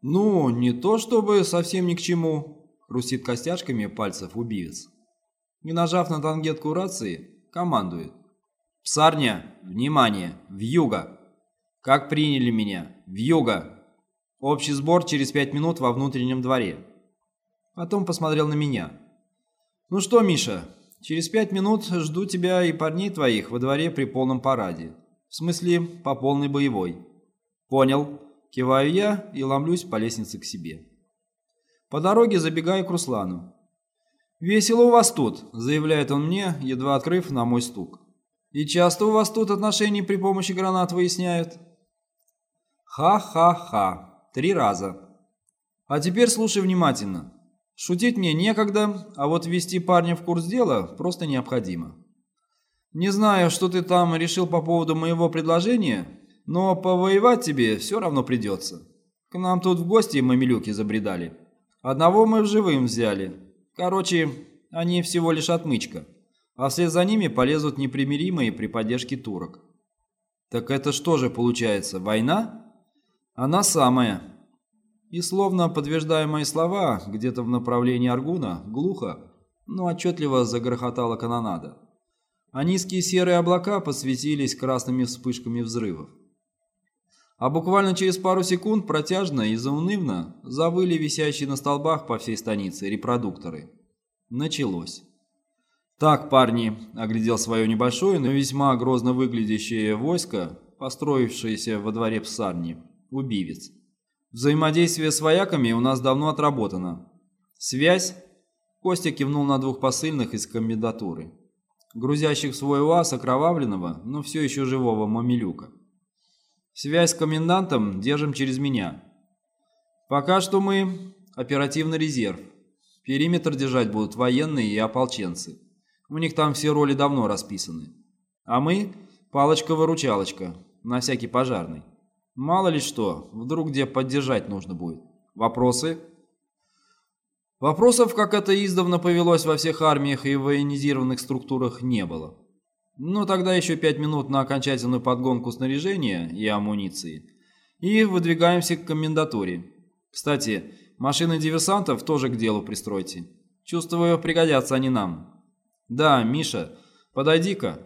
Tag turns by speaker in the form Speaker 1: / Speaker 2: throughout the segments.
Speaker 1: «Ну, не то чтобы совсем ни к чему», — хрустит костяшками пальцев убивец. И, нажав на тангетку рации, командует. «Псарня, внимание, вьюга! Как приняли меня? Вьюга! Общий сбор через пять минут во внутреннем дворе». Потом посмотрел на меня. «Ну что, Миша, через пять минут жду тебя и парней твоих во дворе при полном параде. В смысле, по полной боевой». «Понял». Киваю я и ломлюсь по лестнице к себе. По дороге забегаю к Руслану. «Весело у вас тут», — заявляет он мне, едва открыв на мой стук. «И часто у вас тут отношения при помощи гранат выясняют?» «Ха-ха-ха. Три раза. А теперь слушай внимательно. Шутить мне некогда, а вот ввести парня в курс дела просто необходимо. Не знаю, что ты там решил по поводу моего предложения, но повоевать тебе все равно придется. К нам тут в гости мамилюки забредали. Одного мы в живым взяли, Короче, они всего лишь отмычка, а вслед за ними полезут непримиримые при поддержке турок. Так это что же получается, война? Она самая. И словно подтверждая мои слова, где-то в направлении Аргуна, глухо, но отчетливо загрохотала канонада. А низкие серые облака посветились красными вспышками взрывов. А буквально через пару секунд протяжно и заунывно завыли висящие на столбах по всей станице репродукторы. Началось. «Так, парни», — оглядел свое небольшое, но весьма грозно выглядящее войско, построившееся во дворе псарни, убивец. «Взаимодействие с вояками у нас давно отработано. Связь?» Костя кивнул на двух посыльных из комендатуры, грузящих в свой УАЗ окровавленного, но все еще живого мамилюка. Связь с комендантом держим через меня. Пока что мы оперативный резерв. Периметр держать будут военные и ополченцы. У них там все роли давно расписаны. А мы – палочка-выручалочка, на всякий пожарный. Мало ли что, вдруг где поддержать нужно будет. Вопросы? Вопросов, как это издавна повелось во всех армиях и военизированных структурах, не было. Ну, тогда еще пять минут на окончательную подгонку снаряжения и амуниции. И выдвигаемся к комендатуре. Кстати, машины диверсантов тоже к делу пристройте. Чувствую, пригодятся они нам. Да, Миша, подойди-ка.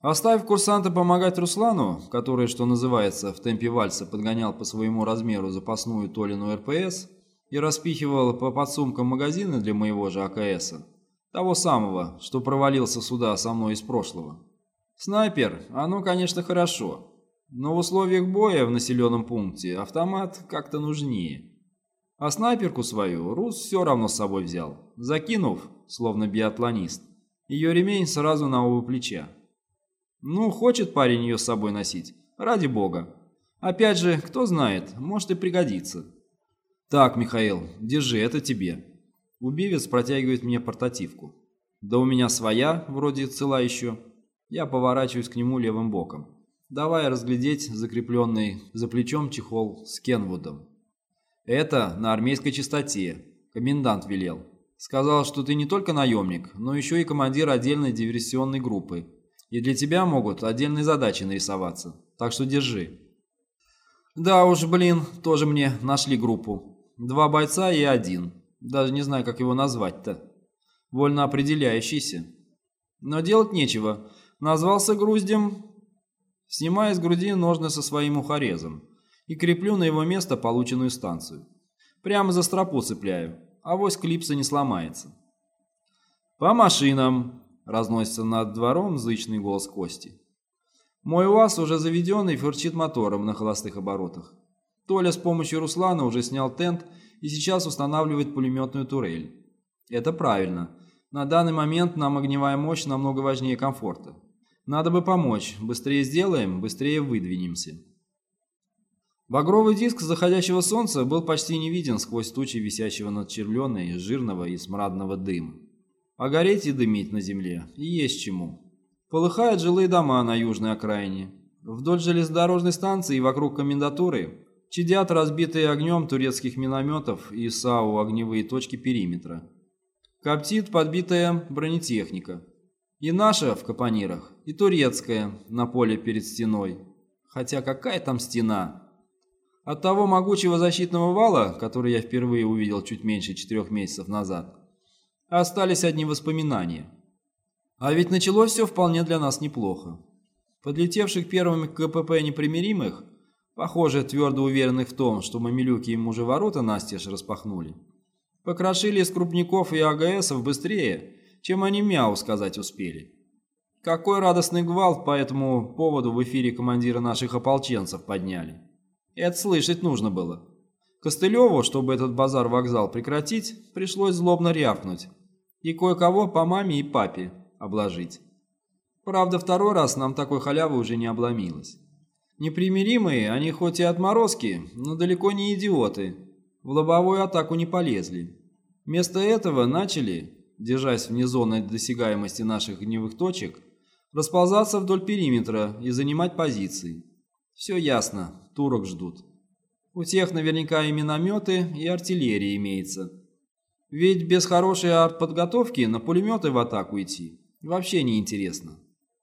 Speaker 1: Оставив курсанта помогать Руслану, который, что называется, в темпе вальса подгонял по своему размеру запасную Толину РПС и распихивал по подсумкам магазины для моего же АКСа, того самого, что провалился сюда со мной из прошлого. Снайпер, оно, конечно, хорошо, но в условиях боя в населенном пункте автомат как-то нужнее. А снайперку свою Рус все равно с собой взял, закинув, словно биатлонист, ее ремень сразу на оба плеча. Ну, хочет парень ее с собой носить, ради бога. Опять же, кто знает, может и пригодится. Так, Михаил, держи, это тебе. Убивец протягивает мне портативку. Да у меня своя, вроде цела еще. Я поворачиваюсь к нему левым боком, давая разглядеть закрепленный за плечом чехол с Кенвудом. Это на армейской чистоте. Комендант велел. Сказал, что ты не только наемник, но еще и командир отдельной диверсионной группы. И для тебя могут отдельные задачи нарисоваться. Так что держи. Да уж, блин, тоже мне нашли группу. Два бойца и один. Даже не знаю, как его назвать-то. Вольно определяющийся. Но делать нечего. Назвался груздем. Снимаю с груди ножны со своим ухорезом и креплю на его место полученную станцию. Прямо за стропу цепляю, а вось клипса не сломается. «По машинам!» – разносится над двором зычный голос Кости. Мой УАЗ уже заведен и фырчит мотором на холостых оборотах. Толя с помощью Руслана уже снял тент и сейчас устанавливает пулеметную турель. Это правильно. На данный момент нам огневая мощь намного важнее комфорта. Надо бы помочь. Быстрее сделаем, быстрее выдвинемся. Багровый диск заходящего солнца был почти не виден сквозь тучи висящего над червленой, жирного и смрадного дыма. А и дымить на земле и есть чему. Полыхают жилые дома на южной окраине. Вдоль железнодорожной станции и вокруг комендатуры Чадят разбитые огнем турецких минометов и САУ огневые точки периметра. Коптит подбитая бронетехника. И наша в капонирах, и турецкая на поле перед стеной. Хотя какая там стена? От того могучего защитного вала, который я впервые увидел чуть меньше четырех месяцев назад, остались одни воспоминания. А ведь началось все вполне для нас неплохо. Подлетевших первыми к КПП непримиримых, похоже, твердо уверенных в том, что мамилюки им уже ворота настежь распахнули, покрошили из крупников и АГСов быстрее, чем они мяу сказать успели. Какой радостный гвалт по этому поводу в эфире командира наших ополченцев подняли. Это слышать нужно было. Костылеву, чтобы этот базар-вокзал прекратить, пришлось злобно рявкнуть. И кое-кого по маме и папе обложить. Правда, второй раз нам такой халявы уже не обломилось. Непримиримые, они хоть и отморозки, но далеко не идиоты. В лобовую атаку не полезли. Вместо этого начали, держась вне зоны досягаемости наших огневых точек, расползаться вдоль периметра и занимать позиции. Все ясно, турок ждут. У тех наверняка и минометы, и артиллерия имеется. Ведь без хорошей артподготовки на пулеметы в атаку идти вообще не интересно.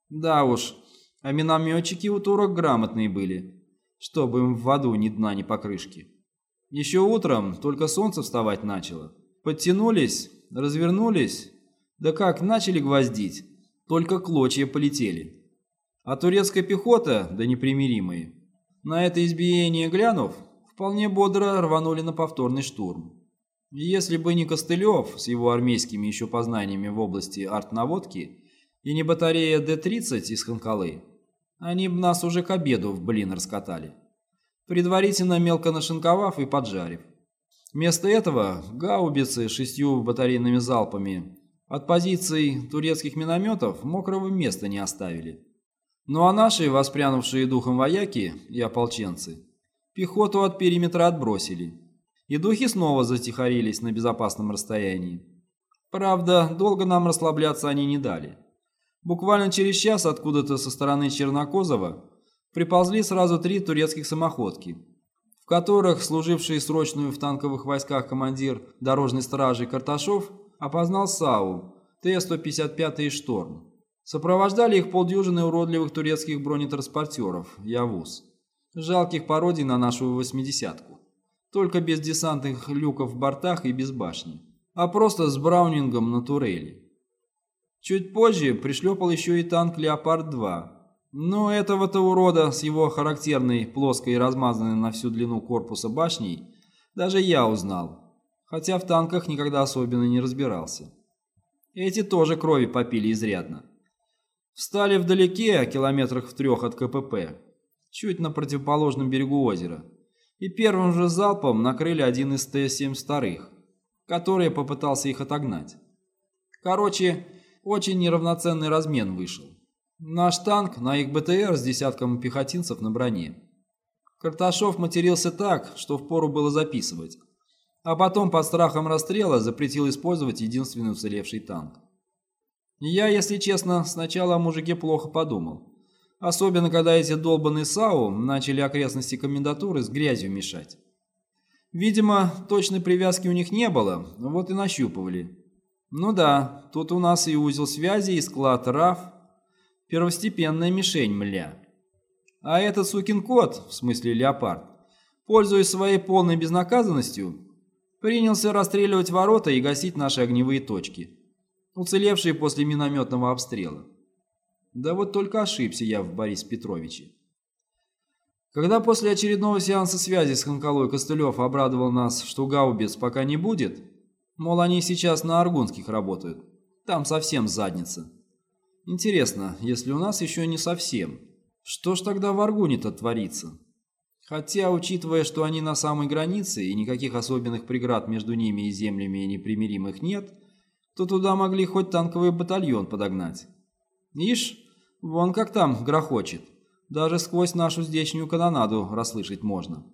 Speaker 1: Да уж, а минометчики у турок грамотные были, чтобы им в воду ни дна, ни покрышки. Еще утром только солнце вставать начало. Подтянулись, развернулись, да как начали гвоздить, только клочья полетели. А турецкая пехота, да непримиримые, на это избиение глянув, вполне бодро рванули на повторный штурм. Если бы не Костылев с его армейскими еще познаниями в области артнаводки и не батарея Д-30 из Ханкалы, они бы нас уже к обеду в блин раскатали, предварительно мелко нашинковав и поджарив. Вместо этого гаубицы шестью батарейными залпами от позиций турецких минометов мокрого места не оставили. Ну а наши, воспрянувшие духом вояки и ополченцы, пехоту от периметра отбросили, и духи снова затихарились на безопасном расстоянии. Правда, долго нам расслабляться они не дали. Буквально через час откуда-то со стороны Чернокозова приползли сразу три турецких самоходки, в которых служивший срочную в танковых войсках командир дорожной стражи Карташов опознал САУ Т-155 «Шторм». Сопровождали их полдюжины уродливых турецких бронетранспортеров «Явуз», жалких пародий на нашу «восьмидесятку», только без десантных люков в бортах и без башни, а просто с браунингом на турели. Чуть позже пришлепал еще и танк «Леопард-2». Но этого-то урода с его характерной, плоской и размазанной на всю длину корпуса башней даже я узнал, хотя в танках никогда особенно не разбирался. Эти тоже крови попили изрядно. Встали вдалеке, километрах в трех от КПП, чуть на противоположном берегу озера, и первым же залпом накрыли один из Т-7 старых, который попытался их отогнать. Короче, очень неравноценный размен вышел. Наш танк на их БТР с десятком пехотинцев на броне. Карташов матерился так, что впору было записывать. А потом под страхом расстрела запретил использовать единственный уцелевший танк. Я, если честно, сначала о мужике плохо подумал. Особенно, когда эти долбанные САУ начали окрестности комендатуры с грязью мешать. Видимо, точной привязки у них не было, вот и нащупывали. Ну да, тут у нас и узел связи, и склад РАФ. Первостепенная мишень, мля. А этот сукин кот, в смысле леопард, пользуясь своей полной безнаказанностью, принялся расстреливать ворота и гасить наши огневые точки, уцелевшие после минометного обстрела. Да вот только ошибся я в Борисе Петровиче. Когда после очередного сеанса связи с Ханкалой Костылев обрадовал нас, что гаубиц пока не будет, Мол, они сейчас на Аргунских работают. Там совсем задница. Интересно, если у нас еще не совсем, что ж тогда в Аргуне-то творится? Хотя, учитывая, что они на самой границе и никаких особенных преград между ними и землями непримиримых нет, то туда могли хоть танковый батальон подогнать. Ишь, вон как там грохочет. Даже сквозь нашу здешнюю канонаду расслышать можно.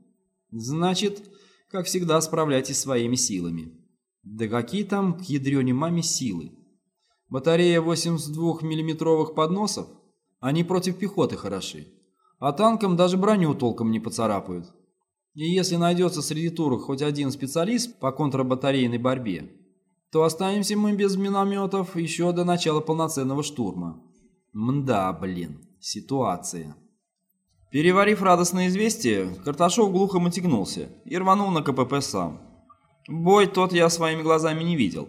Speaker 1: Значит, как всегда, справляйтесь своими силами. Да какие там к ядрёне маме силы? Батарея 82 миллиметровых подносов? Они против пехоты хороши. А танкам даже броню толком не поцарапают. И если найдется среди турок хоть один специалист по контрбатарейной борьбе, то останемся мы без минометов еще до начала полноценного штурма. Мда, блин, ситуация. Переварив радостное известие, Карташов глухо мотягнулся и рванул на КПП сам. Бой тот я своими глазами не видел.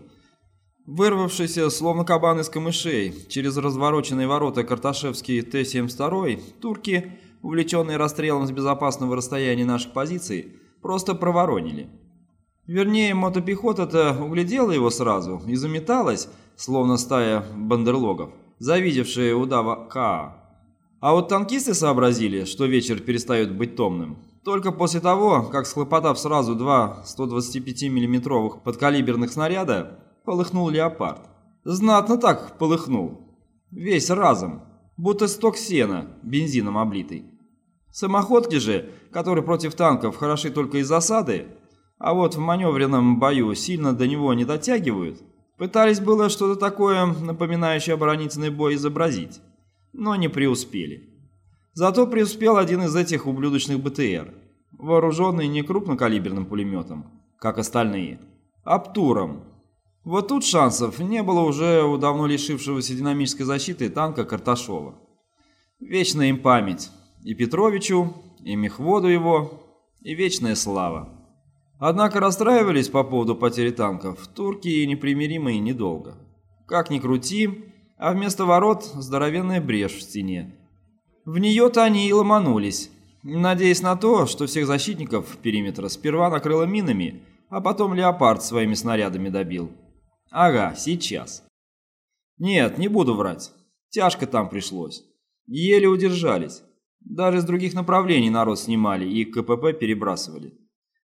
Speaker 1: Вырвавшийся, словно кабан из камышей, через развороченные ворота Карташевский Т-72, турки, увлеченные расстрелом с безопасного расстояния наших позиций, просто проворонили. Вернее, мотопехота-то углядела его сразу и заметалась, словно стая бандерлогов, завидевшие удава Каа. А вот танкисты сообразили, что вечер перестает быть томным. Только после того, как схлопотав сразу два 125 миллиметровых подкалиберных снаряда, полыхнул леопард. Знатно так полыхнул. Весь разом, будто сток сена, бензином облитый. Самоходки же, которые против танков хороши только из засады, а вот в маневренном бою сильно до него не дотягивают, пытались было что-то такое, напоминающее оборонительный бой, изобразить но не преуспели. Зато преуспел один из этих ублюдочных БТР, вооруженный не крупнокалиберным пулеметом, как остальные, а птуром. Вот тут шансов не было уже у давно лишившегося динамической защиты танка Карташова. Вечная им память. И Петровичу, и мехводу его, и вечная слава. Однако расстраивались по поводу потери танков турки и непримиримые недолго. Как ни крути, а вместо ворот здоровенная брешь в стене. В нее-то они и ломанулись, надеясь на то, что всех защитников периметра сперва накрыло минами, а потом леопард своими снарядами добил. Ага, сейчас. Нет, не буду врать. Тяжко там пришлось. Еле удержались. Даже с других направлений народ снимали и КПП перебрасывали.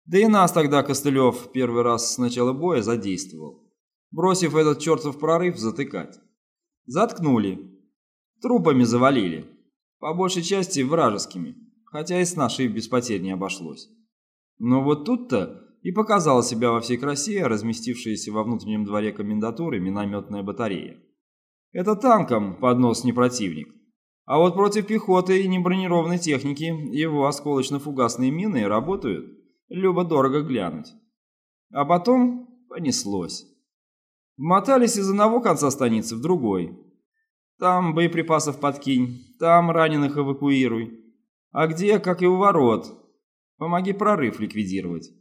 Speaker 1: Да и нас тогда Костылев первый раз с начала боя задействовал, бросив этот чертов прорыв затыкать. Заткнули. Трупами завалили. По большей части вражескими, хотя и с нашей без потерь не обошлось. Но вот тут-то и показала себя во всей красе разместившаяся во внутреннем дворе комендатуры минометная батарея. Это танком поднос не противник. А вот против пехоты и небронированной техники его осколочно-фугасные мины работают любо-дорого глянуть. А потом понеслось. Мотались из одного конца станицы в другой. Там боеприпасов подкинь, там раненых эвакуируй. А где, как и у ворот, помоги прорыв ликвидировать.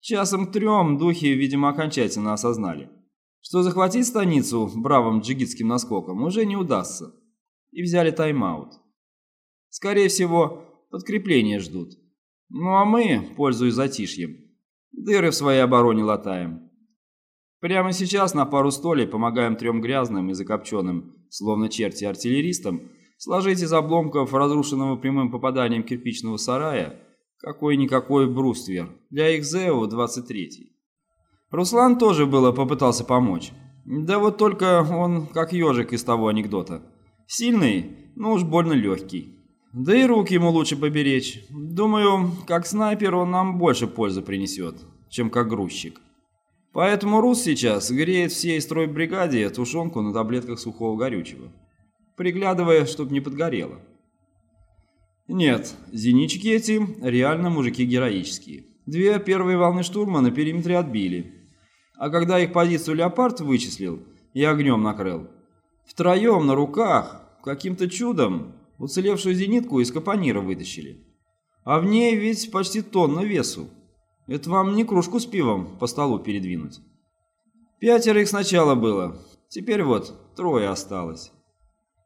Speaker 1: Часом трем духи, видимо, окончательно осознали, что захватить станицу бравым джигитским наскоком уже не удастся, и взяли тайм-аут. Скорее всего, подкрепление ждут. Ну а мы, пользуясь затишьем, дыры в своей обороне латаем. Прямо сейчас на пару столей помогаем трем грязным и закопченным, словно черти артиллеристам, сложить из обломков разрушенного прямым попаданием кирпичного сарая какой-никакой бруствер для их ЗЭУ-23. Руслан тоже было попытался помочь. Да вот только он как ежик из того анекдота. Сильный, но уж больно легкий. Да и руки ему лучше поберечь. Думаю, как снайпер он нам больше пользы принесет, чем как грузчик. Поэтому Рус сейчас греет всей стройбригаде тушенку на таблетках сухого горючего, приглядывая, чтоб не подгорело. Нет, зенички эти реально мужики героические. Две первые волны штурма на периметре отбили. А когда их позицию «Леопард» вычислил и огнем накрыл, втроем на руках, каким-то чудом, уцелевшую зенитку из капонира вытащили. А в ней ведь почти тонна весу. Это вам не кружку с пивом по столу передвинуть. Пятеро их сначала было, теперь вот трое осталось.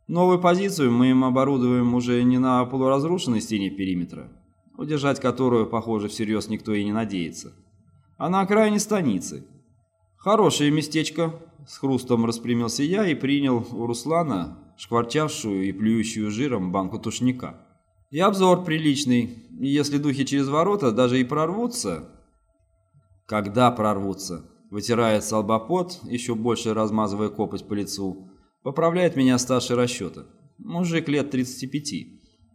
Speaker 1: Новую позицию мы им оборудуем уже не на полуразрушенной стене периметра, удержать которую, похоже, всерьез никто и не надеется, а на окраине станицы. Хорошее местечко, с хрустом распрямился я и принял у Руслана шкварчавшую и плюющую жиром банку тушника. И обзор приличный, если духи через ворота даже и прорвутся... Когда прорвутся? Вытирает салбопот, еще больше размазывая копоть по лицу. Поправляет меня старший расчета. Мужик лет 35.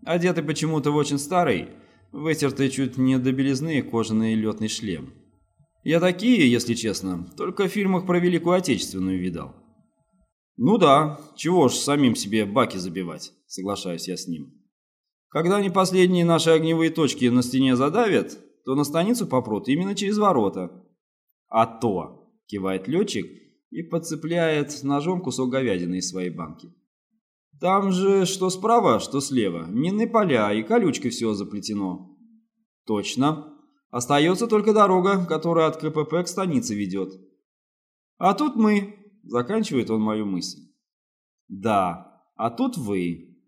Speaker 1: Одетый почему-то в очень старый, вытертый чуть не до белизны кожаный летный шлем. Я такие, если честно, только в фильмах про Великую Отечественную видал. Ну да, чего ж самим себе баки забивать, соглашаюсь я с ним. Когда они последние наши огневые точки на стене задавят, то на станицу попрут именно через ворота. А то, кивает летчик и подцепляет ножом кусок говядины из своей банки. Там же что справа, что слева. Минные поля и колючкой все заплетено. Точно. Остается только дорога, которая от КПП к станице ведет. А тут мы, заканчивает он мою мысль. Да, а тут вы.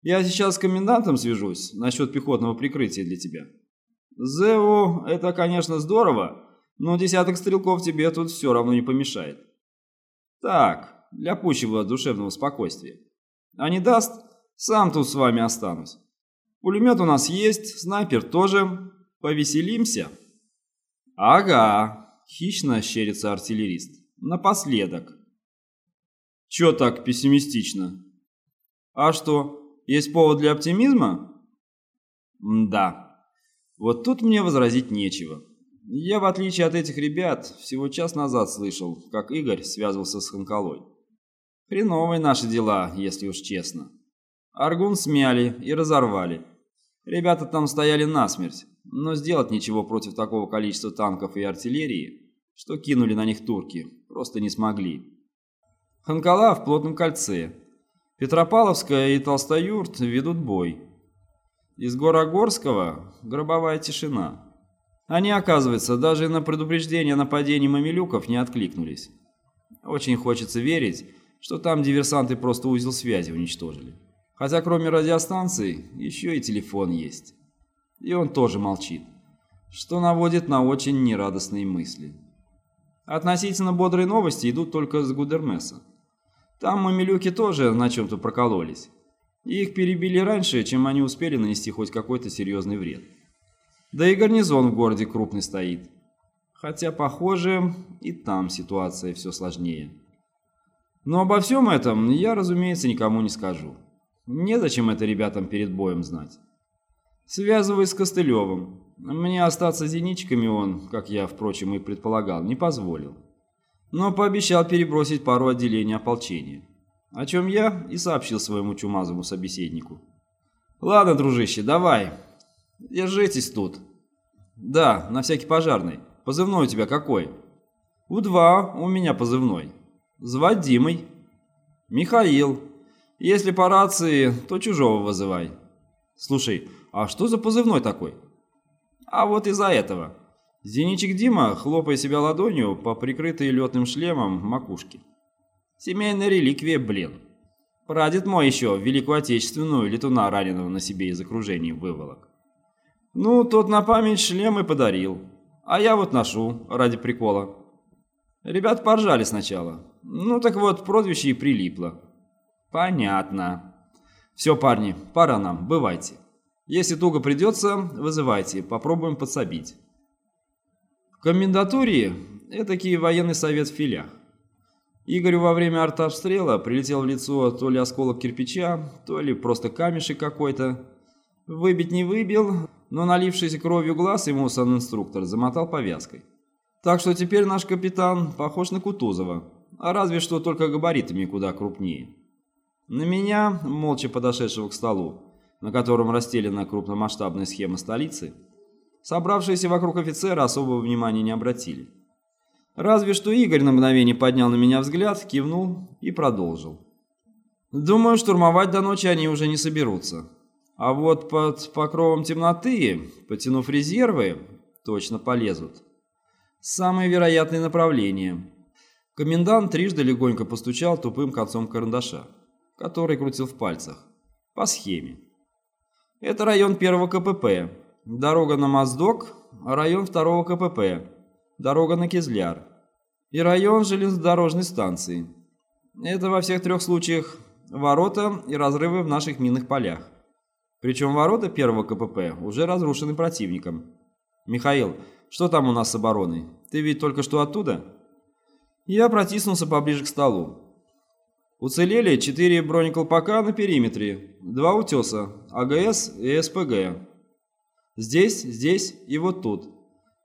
Speaker 1: Я сейчас с комендантом свяжусь насчет пехотного прикрытия для тебя. ЗЭУ – это, конечно, здорово, но десяток стрелков тебе тут все равно не помешает. Так, для пущего душевного спокойствия. А не даст, сам тут с вами останусь. Пулемет у нас есть, снайпер тоже. Повеселимся? Ага, хищно щерится артиллерист. Напоследок. Чё так пессимистично? А что, есть повод для оптимизма? да. Вот тут мне возразить нечего. Я, в отличие от этих ребят, всего час назад слышал, как Игорь связывался с Ханкалой. Хреновые наши дела, если уж честно. Аргун смяли и разорвали. Ребята там стояли насмерть, но сделать ничего против такого количества танков и артиллерии, что кинули на них турки, просто не смогли. Ханкала в плотном кольце. Петропавловская и Толстоюрт ведут бой. Из Горогорского гробовая тишина. Они, оказывается, даже на предупреждение о нападении мамилюков не откликнулись. Очень хочется верить, что там диверсанты просто узел связи уничтожили. Хотя кроме радиостанции еще и телефон есть. И он тоже молчит, что наводит на очень нерадостные мысли. Относительно бодрые новости идут только с Гудермеса. Там мамилюки тоже на чем-то прокололись. И их перебили раньше, чем они успели нанести хоть какой-то серьезный вред. Да и гарнизон в городе крупный стоит. Хотя, похоже, и там ситуация все сложнее. Но обо всем этом я, разумеется, никому не скажу. Незачем это ребятам перед боем знать. Связывай с Костылевым. Мне остаться зеничками он, как я, впрочем, и предполагал, не позволил но пообещал перебросить пару отделений ополчения, о чем я и сообщил своему чумазому собеседнику. «Ладно, дружище, давай, держитесь тут». «Да, на всякий пожарный. Позывной у тебя какой?» «У-2, у меня позывной. Звать Димой». «Михаил. Если по рации, то чужого вызывай». «Слушай, а что за позывной такой?» «А вот из-за этого». Зеничек Дима, хлопая себя ладонью по прикрытой летным шлемом макушке. Семейная реликвия, блин. Прадед мой еще Великую Отечественную летуна раненого на себе из окружения выволок. Ну, тот на память шлем и подарил. А я вот ношу, ради прикола. Ребят поржали сначала. Ну так вот, прозвище и прилипло. Понятно. Все, парни, пора нам, бывайте. Если туго придется, вызывайте, попробуем подсобить комендатуре этакий военный совет в филях. Игорю во время артобстрела прилетел в лицо то ли осколок кирпича, то ли просто камешек какой-то. Выбить не выбил, но налившийся кровью глаз ему сан-инструктор замотал повязкой. Так что теперь наш капитан похож на Кутузова, а разве что только габаритами куда крупнее. На меня, молча подошедшего к столу, на котором расстелена крупномасштабная схема столицы, Собравшиеся вокруг офицера особого внимания не обратили. Разве что Игорь на мгновение поднял на меня взгляд, кивнул и продолжил. Думаю, штурмовать до ночи они уже не соберутся. А вот под покровом темноты, потянув резервы, точно полезут. Самые вероятные направления. Комендант трижды легонько постучал тупым концом карандаша, который крутил в пальцах. По схеме. Это район первого КПП, Дорога на Моздок, район второго КПП, дорога на Кизляр и район железнодорожной станции. Это во всех трех случаях ворота и разрывы в наших минных полях. Причем ворота первого КПП уже разрушены противником. Михаил, что там у нас с обороной? Ты ведь только что оттуда? Я протиснулся поближе к столу. Уцелели четыре бронеколпака на периметре, два утеса, АГС и СПГ. Здесь, здесь и вот тут.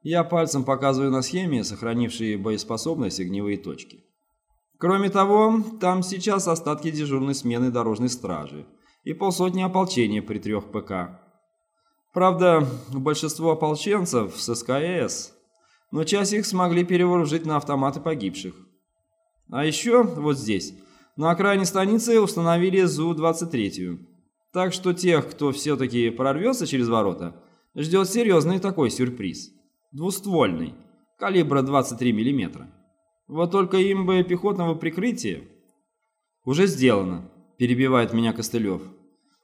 Speaker 1: Я пальцем показываю на схеме, сохранившие боеспособность огневые точки. Кроме того, там сейчас остатки дежурной смены дорожной стражи и полсотни ополчения при трех ПК. Правда, большинство ополченцев с СКС, но часть их смогли перевооружить на автоматы погибших. А еще вот здесь, На окраине станицы установили ЗУ-23. Так что тех, кто все-таки прорвется через ворота, ждет серьезный такой сюрприз. Двуствольный, калибра 23 мм. Вот только им бы пехотного прикрытия. Уже сделано, перебивает меня Костылев.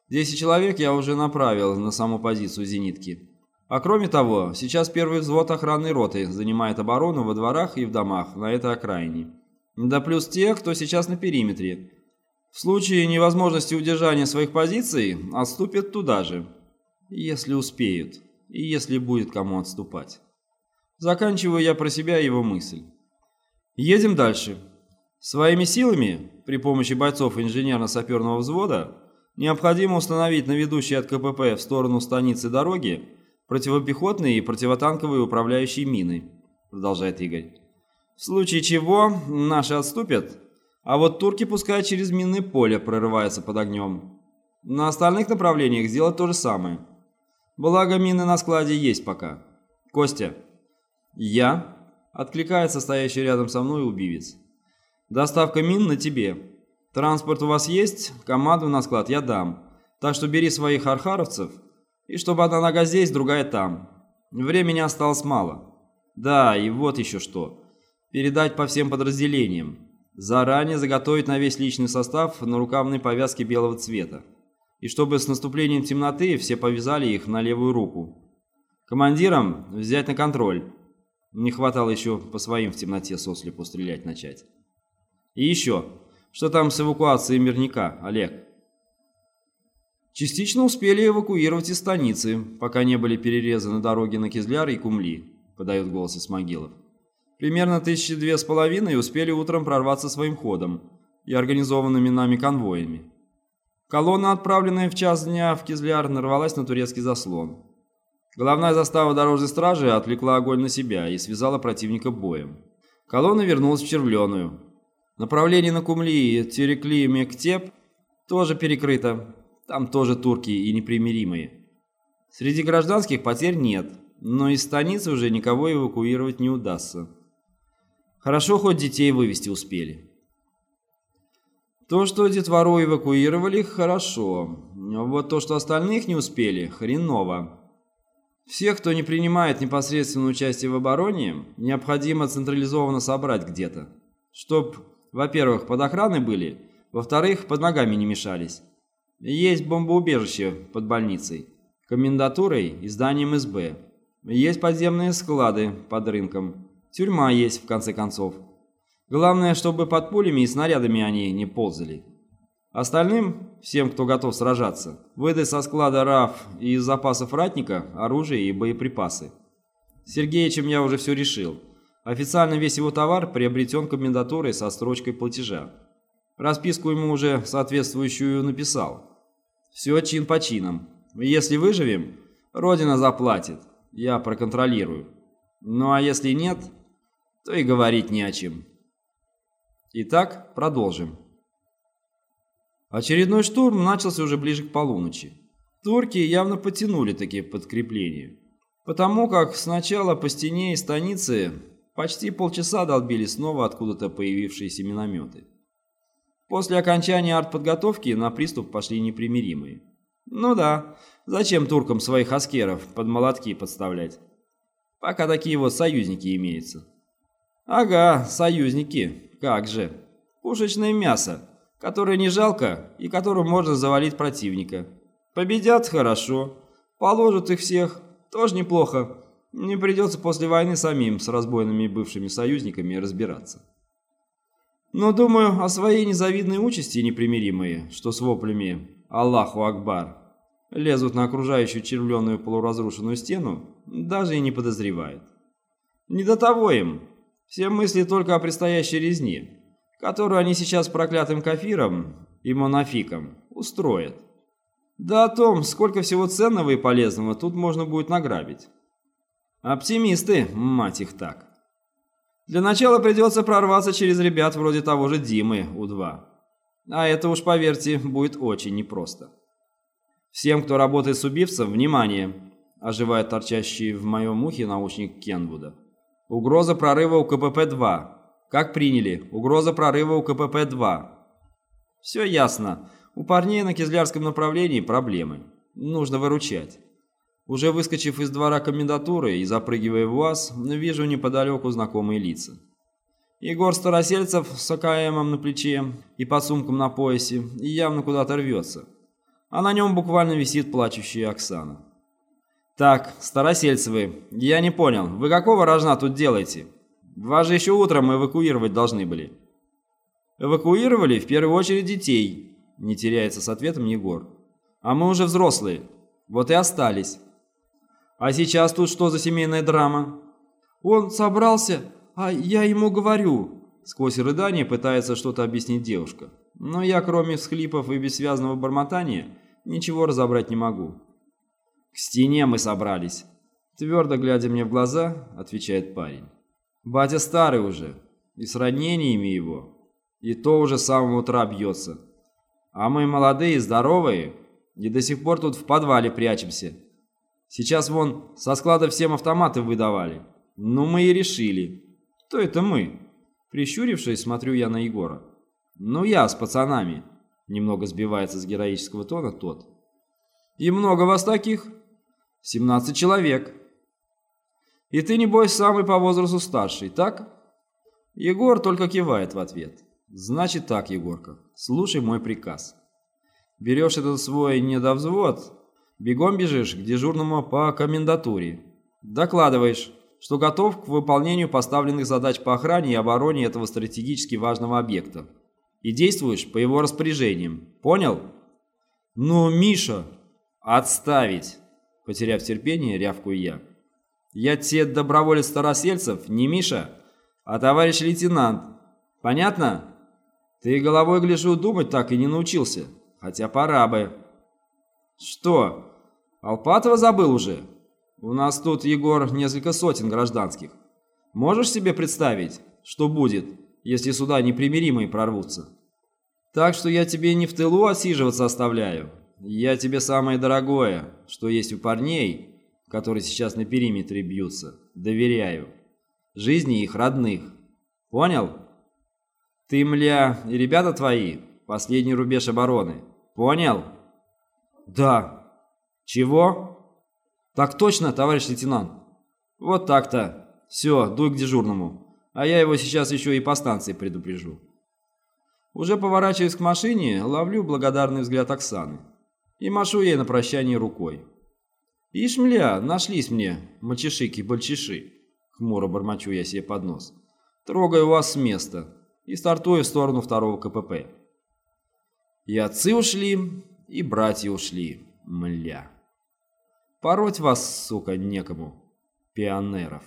Speaker 1: Десять человек я уже направил на саму позицию зенитки. А кроме того, сейчас первый взвод охранной роты занимает оборону во дворах и в домах на этой окраине. Да плюс те, кто сейчас на периметре, в случае невозможности удержания своих позиций отступят туда же, если успеют и если будет кому отступать. Заканчиваю я про себя его мысль. Едем дальше. Своими силами, при помощи бойцов инженерно-саперного взвода, необходимо установить на ведущей от КПП в сторону станицы дороги противопехотные и противотанковые управляющие мины, продолжает Игорь. В случае чего наши отступят, а вот турки пускай через минное поле прорываются под огнем. На остальных направлениях сделать то же самое. Благо мины на складе есть пока. Костя. Я. Откликается стоящий рядом со мной убивец. Доставка мин на тебе. Транспорт у вас есть? Команду на склад я дам. Так что бери своих архаровцев. И чтобы одна нога здесь, другая там. Времени осталось мало. Да, и вот еще что. Передать по всем подразделениям. Заранее заготовить на весь личный состав на рукавной повязке белого цвета. И чтобы с наступлением темноты все повязали их на левую руку. Командирам взять на контроль. Не хватало еще по своим в темноте сослепу стрелять начать. И еще, что там с эвакуацией мирника, Олег? Частично успели эвакуировать из станицы, пока не были перерезаны дороги на Кизляр и Кумли, подает голос Исмагилов. Примерно тысячи две с половиной успели утром прорваться своим ходом и организованными нами конвоями. Колонна, отправленная в час дня в Кизляр, нарвалась на турецкий заслон. Главная застава дорожной стражи отвлекла огонь на себя и связала противника боем. Колонна вернулась в Червленую. Направление на Кумли, Терекли, Мектеп тоже перекрыто. Там тоже турки и непримиримые. Среди гражданских потерь нет, но из станицы уже никого эвакуировать не удастся. Хорошо, хоть детей вывести успели. То, что детвору эвакуировали, хорошо. Вот то, что остальных не успели, хреново. Всех, кто не принимает непосредственное участие в обороне, необходимо централизованно собрать где-то. Чтоб, во-первых, под охраной были, во-вторых, под ногами не мешались. Есть бомбоубежище под больницей, комендатурой и зданием СБ. Есть подземные склады под рынком. Тюрьма есть, в конце концов. Главное, чтобы под пулями и снарядами они не ползали. Остальным, всем, кто готов сражаться, выдай со склада РАФ и из запасов ратника оружие и боеприпасы. С Сергеичем я уже все решил. Официально весь его товар приобретен комендатурой со строчкой платежа. Расписку ему уже соответствующую написал. Все чин по чинам. Если выживем, Родина заплатит. Я проконтролирую. Ну а если нет, то и говорить не о чем. Итак, продолжим. Очередной штурм начался уже ближе к полуночи. Турки явно потянули такие подкрепления, потому как сначала по стене и станице почти полчаса долбили снова откуда-то появившиеся минометы. После окончания артподготовки на приступ пошли непримиримые. Ну да, зачем туркам своих аскеров под молотки подставлять? Пока такие вот союзники имеются. Ага, союзники, как же. Пушечное мясо, которое не жалко и которым можно завалить противника. Победят – хорошо. Положат их всех – тоже неплохо. Не придется после войны самим с разбойными бывшими союзниками разбираться. Но, думаю, о своей незавидной участи непримиримые, что с воплями «Аллаху Акбар» лезут на окружающую червленную полуразрушенную стену, даже и не подозревают. Не до того им, все мысли только о предстоящей резне, которую они сейчас проклятым кафиром и монофиком устроят. Да о том, сколько всего ценного и полезного тут можно будет награбить. Оптимисты, мать их так. Для начала придется прорваться через ребят вроде того же Димы У-2. А это уж, поверьте, будет очень непросто. Всем, кто работает с убивцем, внимание! Оживает торчащий в моем ухе наушник Кенвуда. Угроза прорыва у КПП-2. Как приняли? Угроза прорыва у КПП-2. Все ясно. У парней на Кизлярском направлении проблемы. Нужно выручать. Уже выскочив из двора комендатуры и запрыгивая в УАЗ, вижу неподалеку знакомые лица. Егор Старосельцев с АКМом на плече и под сумком на поясе явно куда-то рвется. А на нем буквально висит плачущая Оксана. «Так, Старосельцевы, я не понял, вы какого рожна тут делаете? Вас же еще утром эвакуировать должны были». «Эвакуировали в первую очередь детей», — не теряется с ответом Егор. «А мы уже взрослые, вот и остались». «А сейчас тут что за семейная драма?» «Он собрался, а я ему говорю». Сквозь рыдание пытается что-то объяснить девушка. Но я, кроме всхлипов и бессвязного бормотания, ничего разобрать не могу. «К стене мы собрались», — твердо глядя мне в глаза, отвечает парень. «Батя старый уже, и с ранениями его, и то уже с самого утра бьется. А мы молодые, здоровые, и до сих пор тут в подвале прячемся. Сейчас вон со склада всем автоматы выдавали. Ну мы и решили. Кто это мы?» Прищурившись, смотрю я на Егора. «Ну я с пацанами», — немного сбивается с героического тона тот. «И много вас таких?» «Семнадцать человек». «И ты, небось, самый по возрасту старший, так?» Егор только кивает в ответ. «Значит так, Егорка, слушай мой приказ. Берешь этот свой недовзвод, бегом бежишь к дежурному по комендатуре. Докладываешь, что готов к выполнению поставленных задач по охране и обороне этого стратегически важного объекта. И действуешь по его распоряжениям. Понял? Ну, Миша, отставить. Потеряв терпение, рявкую я. Я тебе доброволец Старосельцев, не Миша, а товарищ лейтенант. Понятно? Ты головой, гляжу, думать так и не научился. Хотя пора бы. Что, Алпатова забыл уже? У нас тут, Егор, несколько сотен гражданских. Можешь себе представить, что будет, если сюда непримиримые прорвутся? Так что я тебе не в тылу отсиживаться оставляю. Я тебе самое дорогое, что есть у парней, которые сейчас на периметре бьются, доверяю. Жизни их родных. Понял? Ты, мля, и ребята твои, последний рубеж обороны. Понял? Да. Чего? «Так точно, товарищ лейтенант». «Вот так-то. Все, дуй к дежурному. А я его сейчас еще и по станции предупрежу». Уже поворачиваясь к машине, ловлю благодарный взгляд Оксаны и машу ей на прощание рукой. «Ишь, мля, нашлись мне, мальчишики-бальчиши!» Хмуро бормочу я себе под нос. «Трогаю вас с места и стартую в сторону второго КПП». И отцы ушли, и братья ушли, мля. Пороть вас, сука, некому, пионеров.